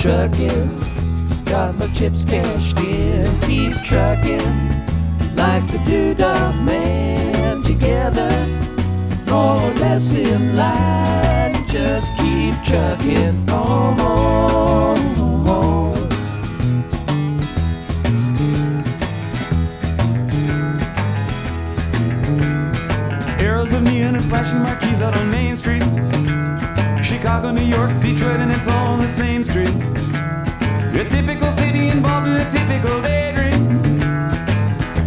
Trucking, got my chips cashed in. Keep trucking, like the doodah man. Chicago, New York, Detroit, and it's all on the same street. A typical city involved in a typical daydream.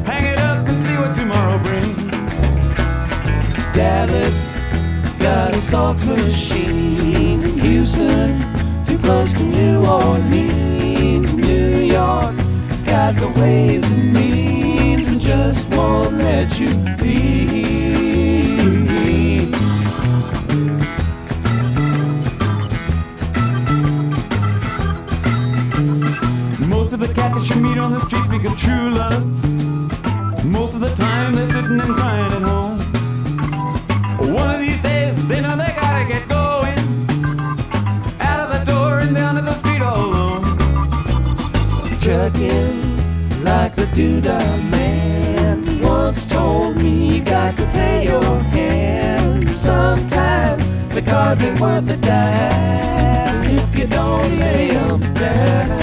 Hang it up and see what tomorrow brings. Dallas got a soft machine. Houston, too close to New Orleans. New York got the ways and means and just won't let you be. Speak of true love. Most of the time they're sitting and crying at home. One of these days they know they gotta get going. Out of the door and down to the street all alone. Trucking like the doodah man once told me you got to play your hand. Sometimes the cards ain't worth a dime if you don't lay 'em down.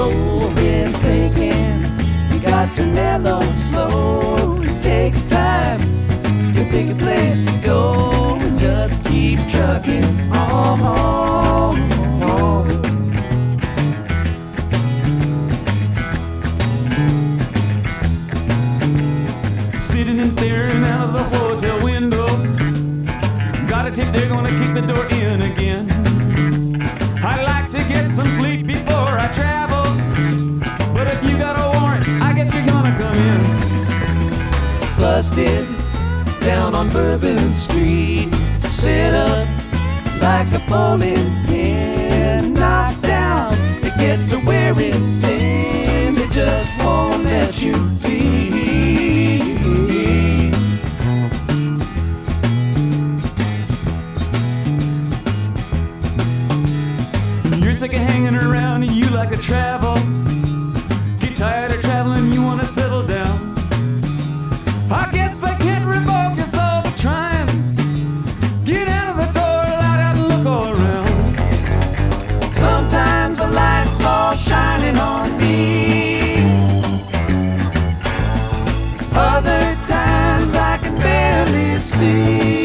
the door in again. I'd like to get some sleep before I travel. But if you got a warrant, I guess you're gonna come in. busted down on Bourbon Street. Sit up like a bowling pin, knocked down. It gets to wearing thin. They just won't let you be. Get tired of traveling, you wanna settle down. I guess I can't revoke your soul for trying. Get out of the door, light out and look all around. Sometimes the light's all shining on me. Other times I can barely see.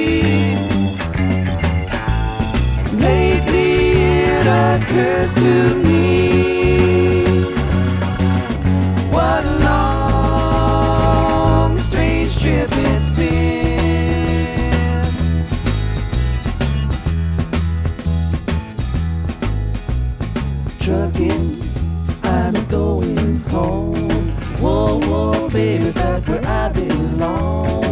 Baby, back where I belong.